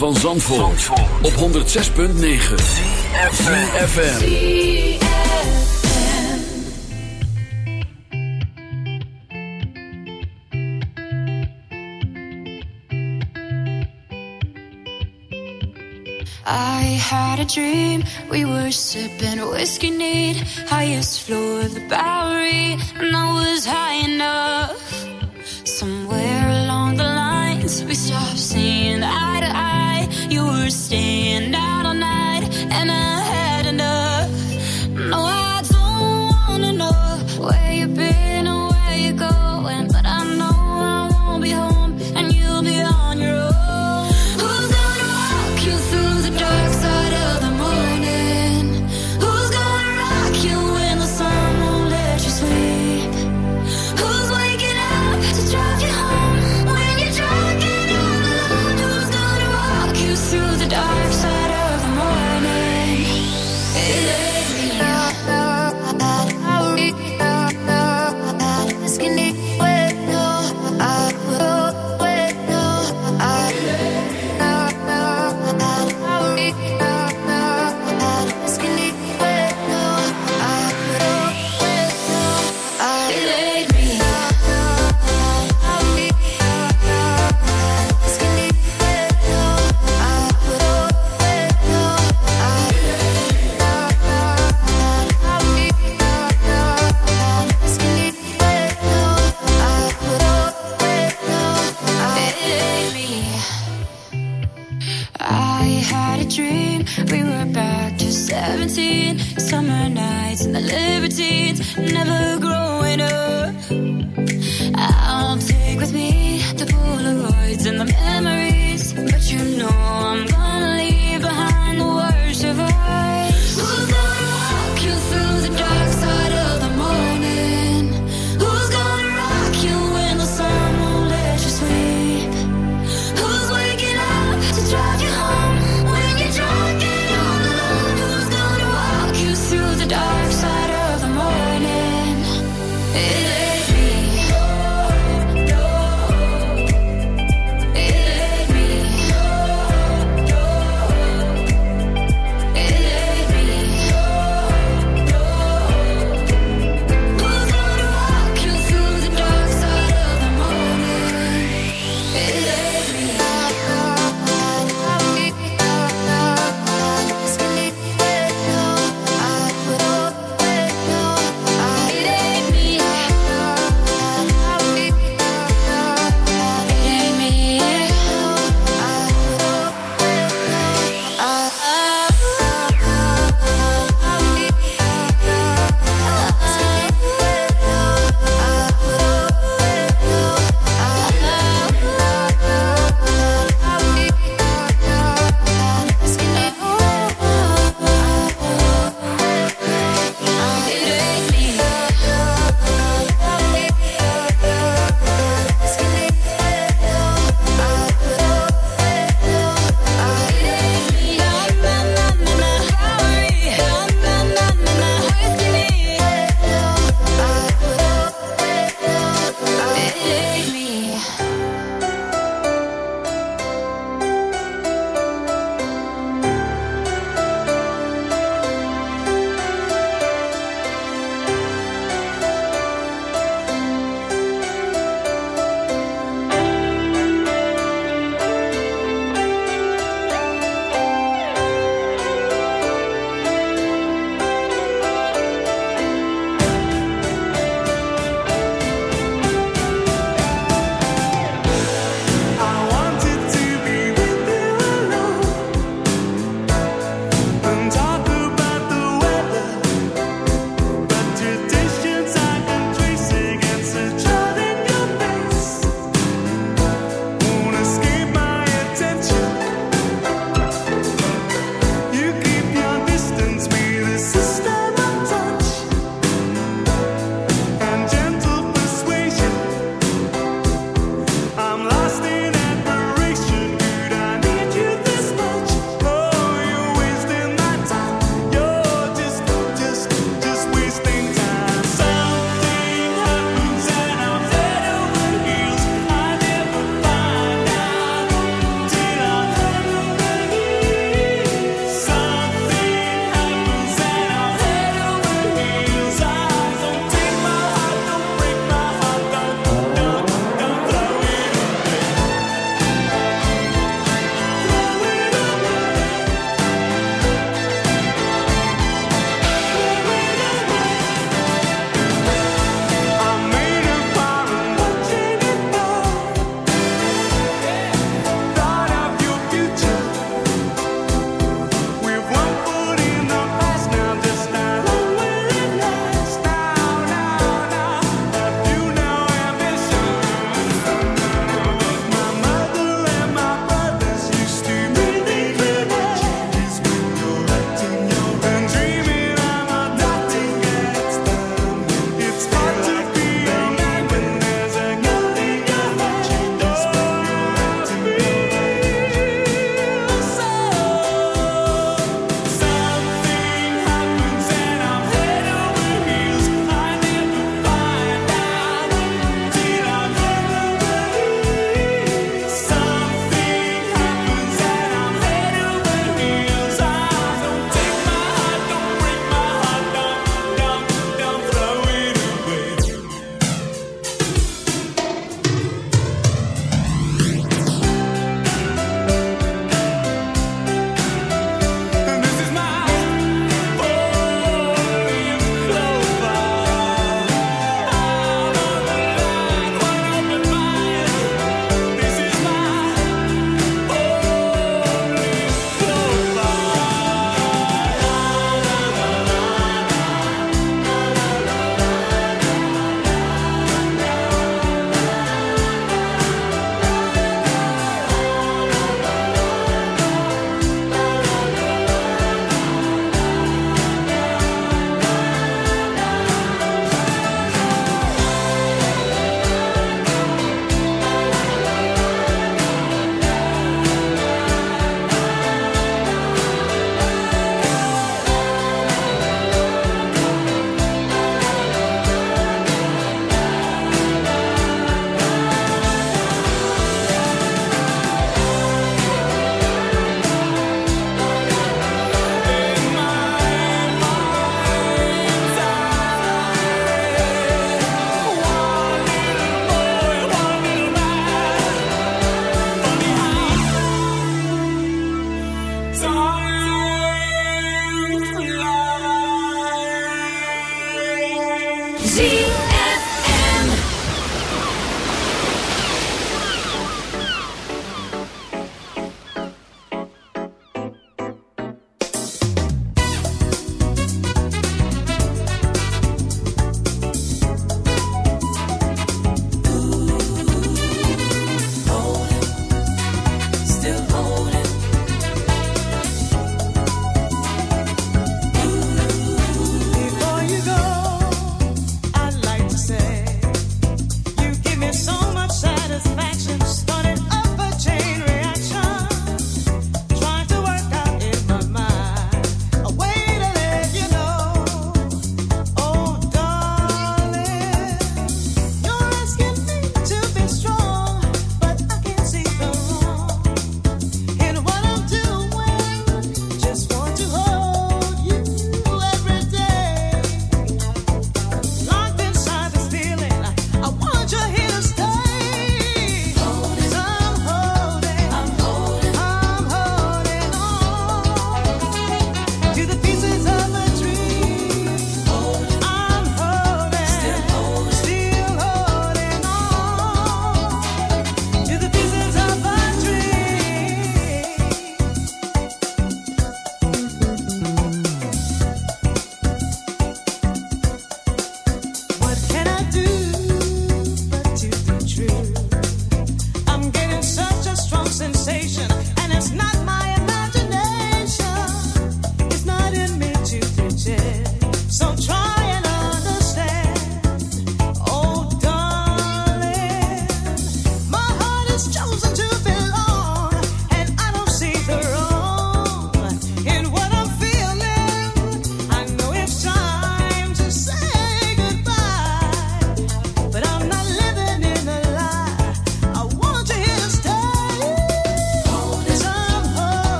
van Zandvoort, Zandvoort. op 106.9 FM I had a dream, we were sipping whiskey neat. Highest floor of the Bowery, and I was high enough.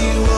you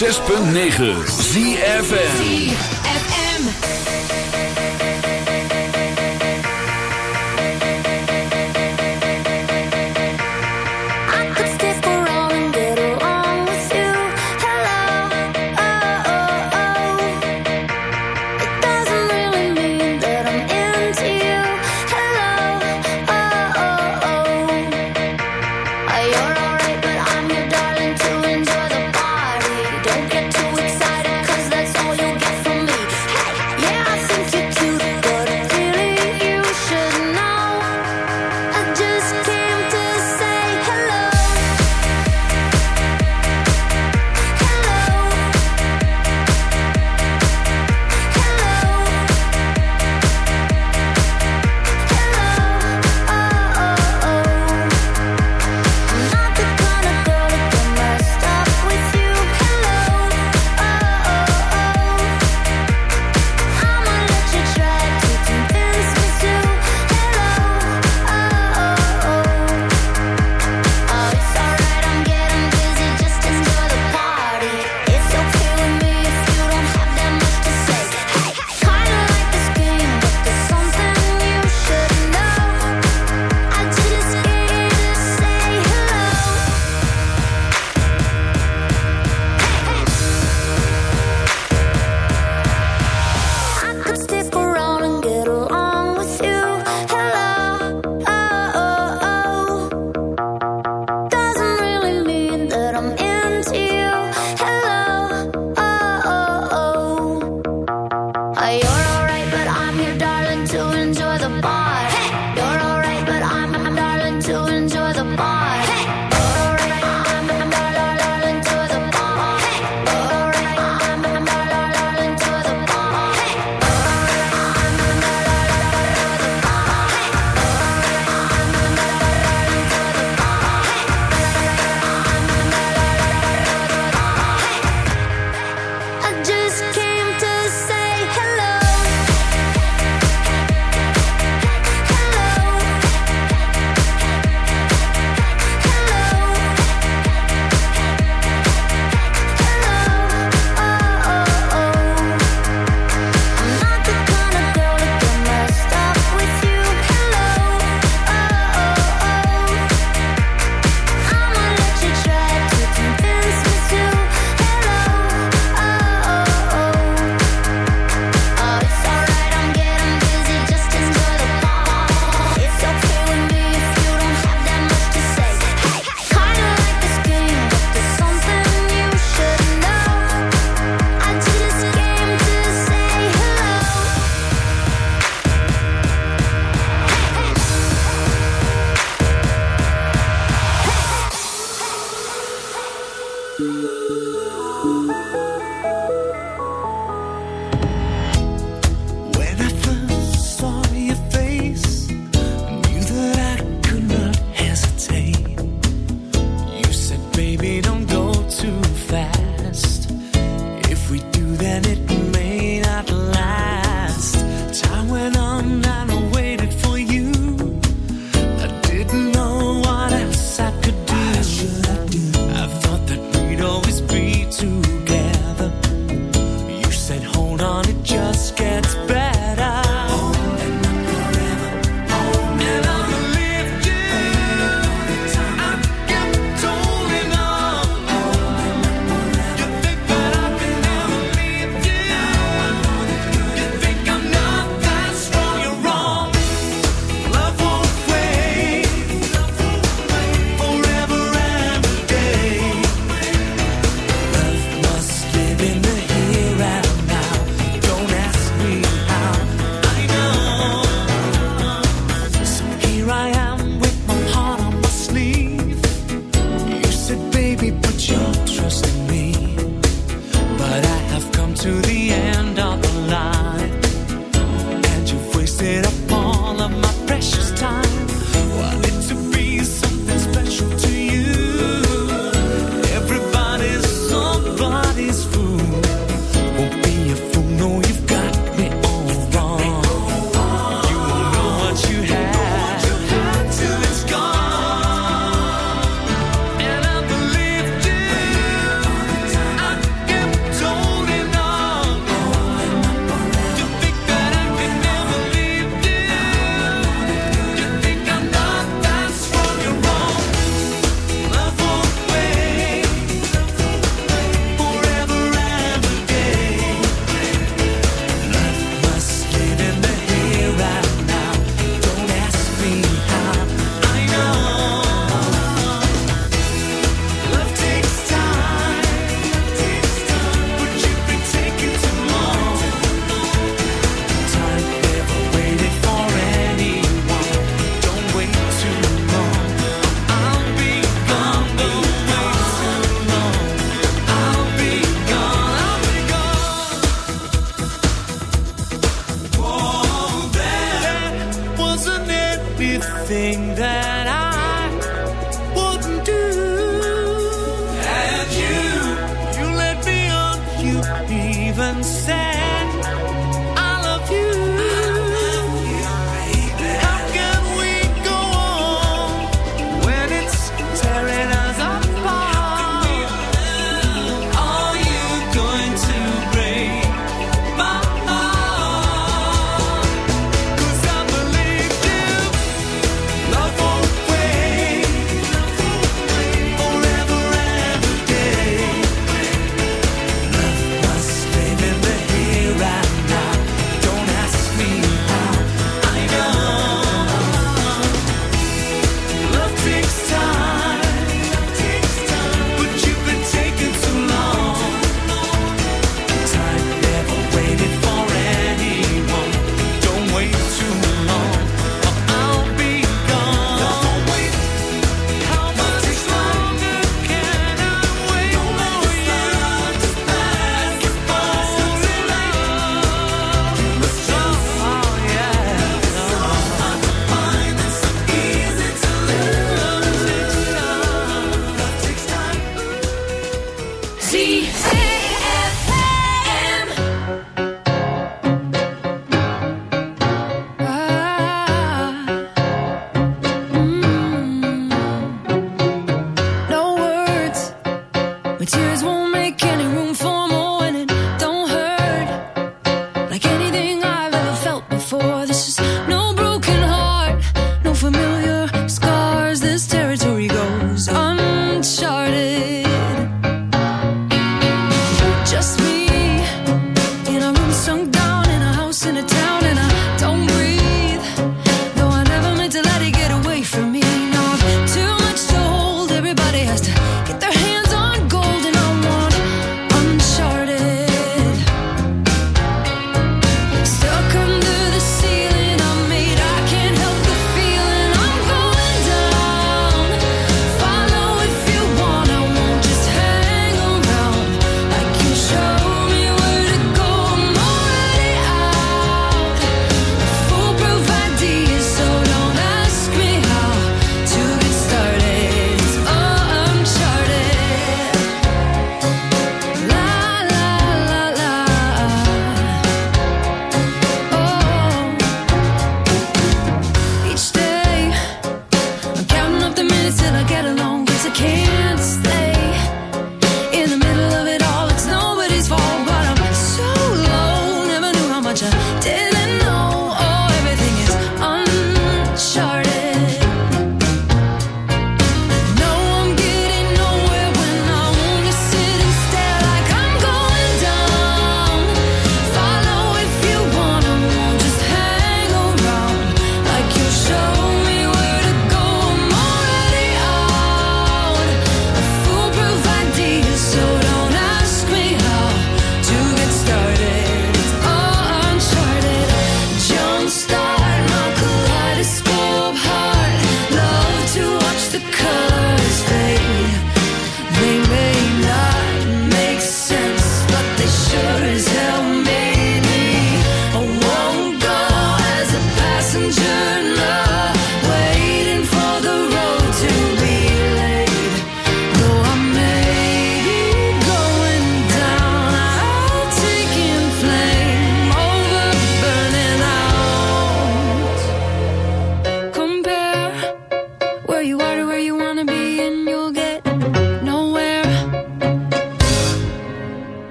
106.9 ZFN